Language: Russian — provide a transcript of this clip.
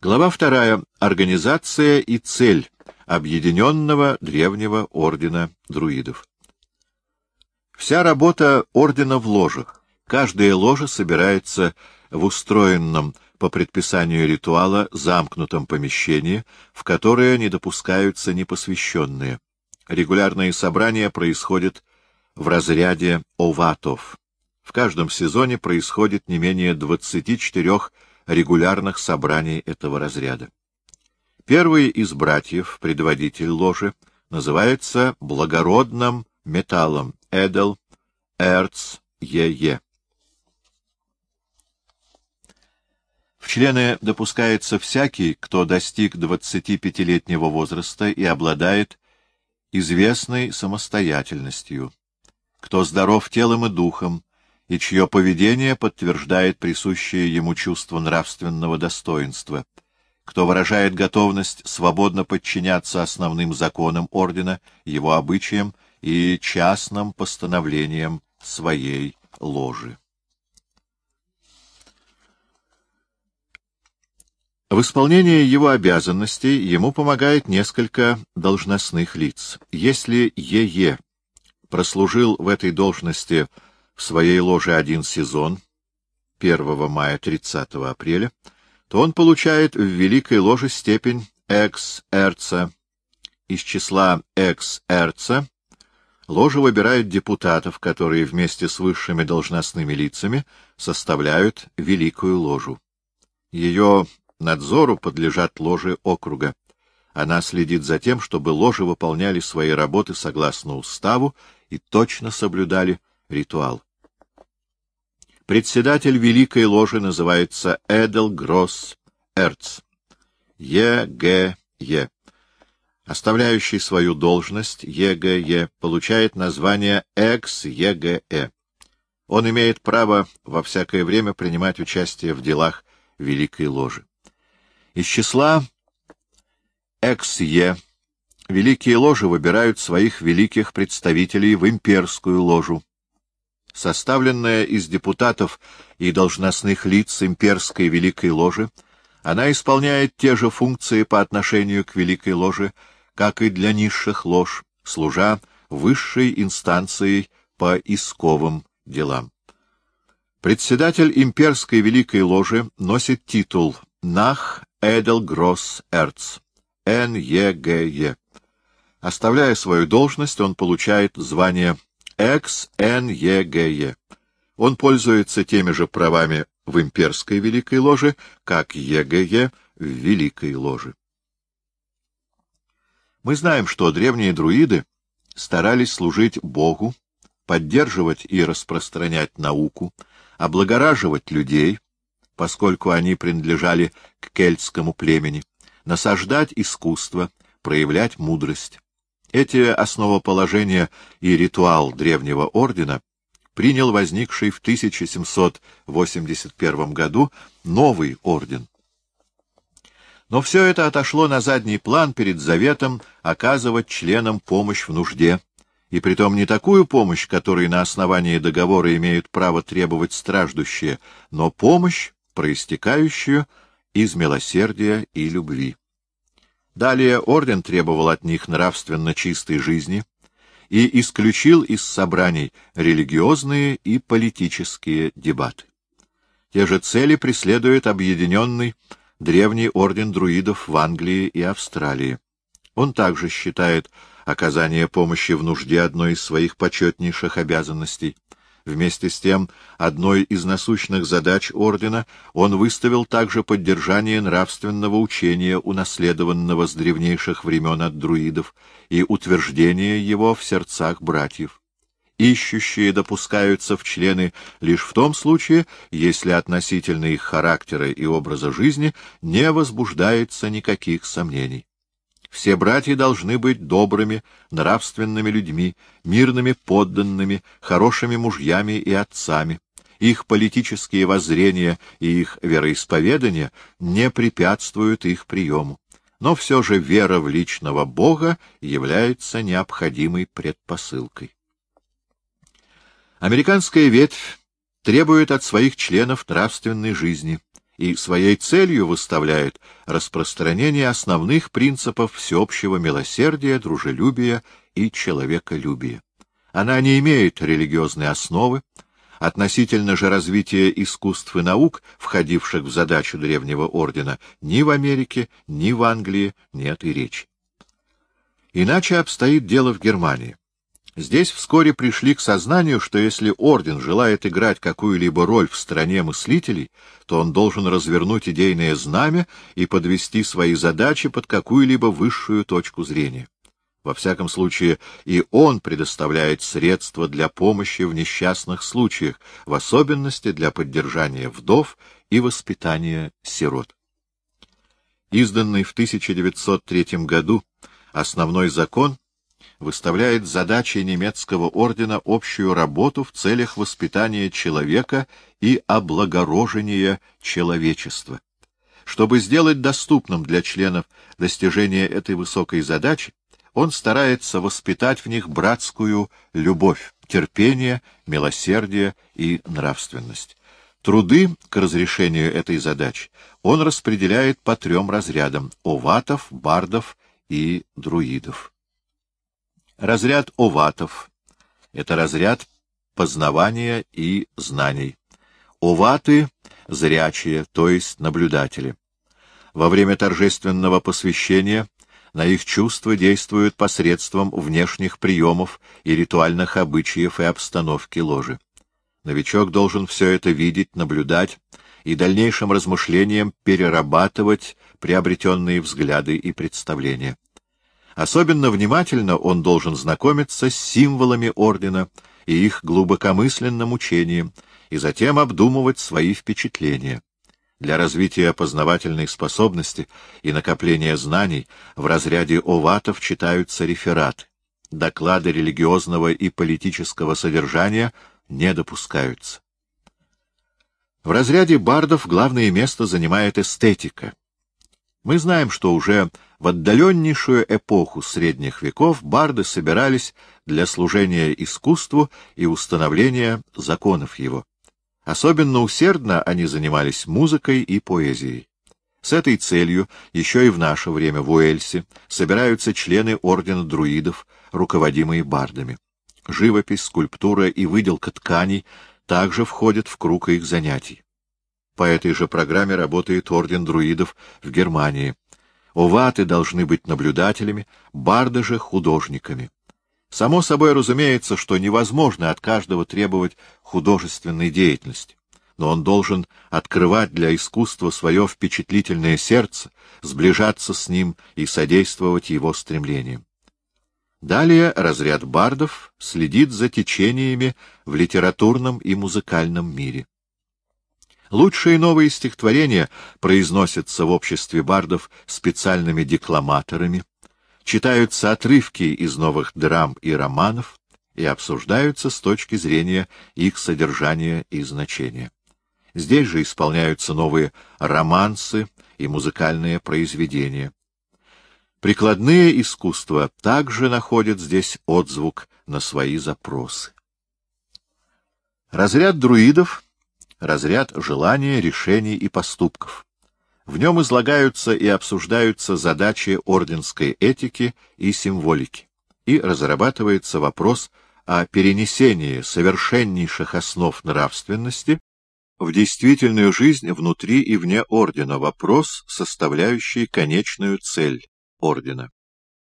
Глава вторая. Организация и цель Объединенного Древнего Ордена Друидов. Вся работа Ордена в ложах. Каждая ложа собирается в устроенном по предписанию ритуала замкнутом помещении, в которое не допускаются непосвященные. Регулярные собрания происходят в разряде оватов. В каждом сезоне происходит не менее 24 регулярных собраний этого разряда. Первый из братьев, предводитель ложи, называется благородным металлом Эдел Эрц Е.Е. В члены допускается всякий, кто достиг 25-летнего возраста и обладает известной самостоятельностью, кто здоров телом и духом, и чье поведение подтверждает присущее ему чувство нравственного достоинства, кто выражает готовность свободно подчиняться основным законам ордена, его обычаям и частным постановлениям своей ложи. В исполнении его обязанностей ему помогает несколько должностных лиц. Если Е.Е. прослужил в этой должности в своей ложе один сезон, 1 мая 30 апреля, то он получает в Великой Ложе степень экс-эрца. Из числа экс-эрца ложа выбирает депутатов, которые вместе с высшими должностными лицами составляют Великую Ложу. Ее надзору подлежат ложи округа. Она следит за тем, чтобы ложи выполняли свои работы согласно уставу и точно соблюдали ритуал. Председатель Великой Ложи называется Edel Gross Erz. Е.Г.Е. Оставляющий свою должность Е.Г.Е. получает название экс-Е.Г.Э. Он имеет право во всякое время принимать участие в делах Великой Ложи. Из числа экс-Е Великие Ложи выбирают своих великих представителей в имперскую ложу, Составленная из депутатов и должностных лиц имперской Великой Ложи, она исполняет те же функции по отношению к Великой Ложе, как и для низших лож, служа высшей инстанцией по исковым делам. Председатель имперской Великой Ложи носит титул «Hoch Edel Gross Erz» Н.Е.Г.Е. Оставляя свою должность, он получает звание экс-НЕГЕ. Он пользуется теми же правами в имперской Великой Ложе, как ЕГЕ в Великой Ложе. Мы знаем, что древние друиды старались служить Богу, поддерживать и распространять науку, облагораживать людей, поскольку они принадлежали к кельтскому племени, насаждать искусство, проявлять мудрость. Эти основоположения и ритуал древнего ордена принял возникший в 1781 году новый орден. Но все это отошло на задний план перед заветом оказывать членам помощь в нужде, и притом не такую помощь, которой на основании договора имеют право требовать страждущие, но помощь, проистекающую из милосердия и любви. Далее орден требовал от них нравственно чистой жизни и исключил из собраний религиозные и политические дебаты. Те же цели преследует объединенный древний орден друидов в Англии и Австралии. Он также считает оказание помощи в нужде одной из своих почетнейших обязанностей — Вместе с тем, одной из насущных задач ордена он выставил также поддержание нравственного учения, унаследованного с древнейших времен от друидов, и утверждение его в сердцах братьев. Ищущие допускаются в члены лишь в том случае, если относительно их характера и образа жизни не возбуждается никаких сомнений. Все братья должны быть добрыми, нравственными людьми, мирными подданными, хорошими мужьями и отцами. Их политические воззрения и их вероисповедание не препятствуют их приему. Но все же вера в личного Бога является необходимой предпосылкой. Американская ветвь требует от своих членов нравственной жизни и своей целью выставляет распространение основных принципов всеобщего милосердия, дружелюбия и человеколюбия. Она не имеет религиозной основы, относительно же развития искусств и наук, входивших в задачу древнего ордена, ни в Америке, ни в Англии нет и речи. Иначе обстоит дело в Германии. Здесь вскоре пришли к сознанию, что если орден желает играть какую-либо роль в стране мыслителей, то он должен развернуть идейное знамя и подвести свои задачи под какую-либо высшую точку зрения. Во всяком случае, и он предоставляет средства для помощи в несчастных случаях, в особенности для поддержания вдов и воспитания сирот. Изданный в 1903 году основной закон выставляет задачей немецкого ордена общую работу в целях воспитания человека и облагорожения человечества. Чтобы сделать доступным для членов достижение этой высокой задачи, он старается воспитать в них братскую любовь, терпение, милосердие и нравственность. Труды к разрешению этой задачи он распределяет по трем разрядам — оватов, бардов и друидов. Разряд оватов — это разряд познавания и знаний. Оваты — зрячие, то есть наблюдатели. Во время торжественного посвящения на их чувства действуют посредством внешних приемов и ритуальных обычаев и обстановки ложи. Новичок должен все это видеть, наблюдать и дальнейшим размышлением перерабатывать приобретенные взгляды и представления. Особенно внимательно он должен знакомиться с символами ордена и их глубокомысленным учением, и затем обдумывать свои впечатления. Для развития познавательной способности и накопления знаний в разряде оватов читаются рефераты. Доклады религиозного и политического содержания не допускаются. В разряде бардов главное место занимает эстетика. Мы знаем, что уже в отдаленнейшую эпоху средних веков барды собирались для служения искусству и установления законов его. Особенно усердно они занимались музыкой и поэзией. С этой целью еще и в наше время в Уэльсе собираются члены ордена друидов, руководимые бардами. Живопись, скульптура и выделка тканей также входят в круг их занятий. По этой же программе работает орден друидов в Германии. Оваты должны быть наблюдателями, барды же — художниками. Само собой разумеется, что невозможно от каждого требовать художественной деятельности, но он должен открывать для искусства свое впечатлительное сердце, сближаться с ним и содействовать его стремлениям. Далее разряд бардов следит за течениями в литературном и музыкальном мире. Лучшие новые стихотворения произносятся в обществе бардов специальными декламаторами, читаются отрывки из новых драм и романов и обсуждаются с точки зрения их содержания и значения. Здесь же исполняются новые романсы и музыкальные произведения. Прикладные искусства также находят здесь отзвук на свои запросы. Разряд друидов — разряд желания, решений и поступков. В нем излагаются и обсуждаются задачи орденской этики и символики, и разрабатывается вопрос о перенесении совершеннейших основ нравственности в действительную жизнь внутри и вне ордена, вопрос, составляющий конечную цель ордена.